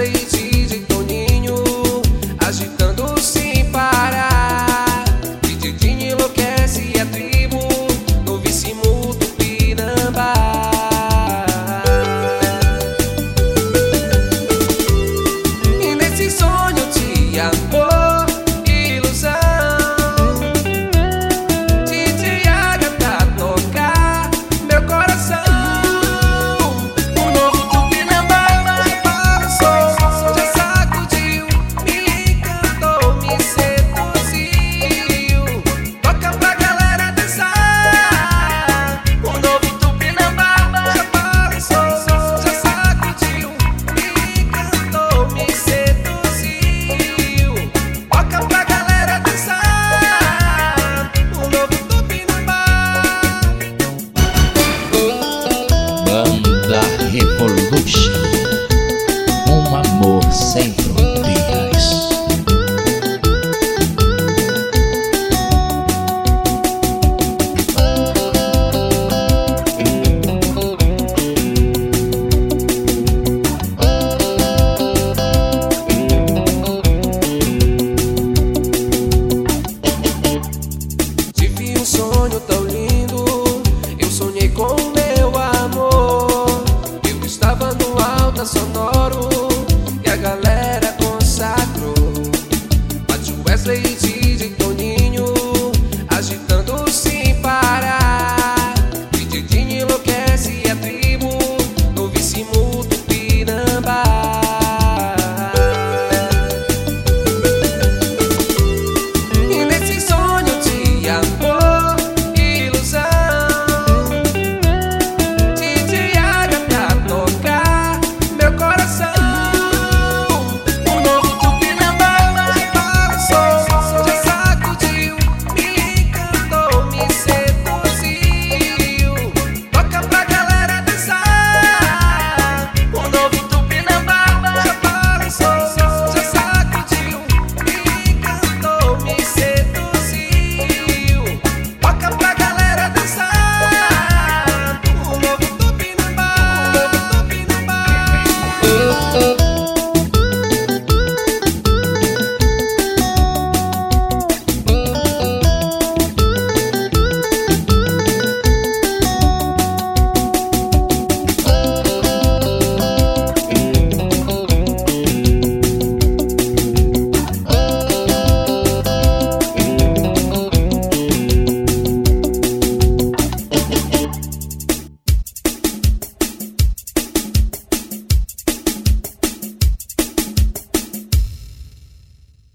place Hip